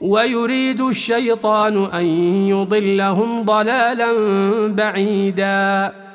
ويريد الشيطان أن يضلهم ضلالا بعيداً.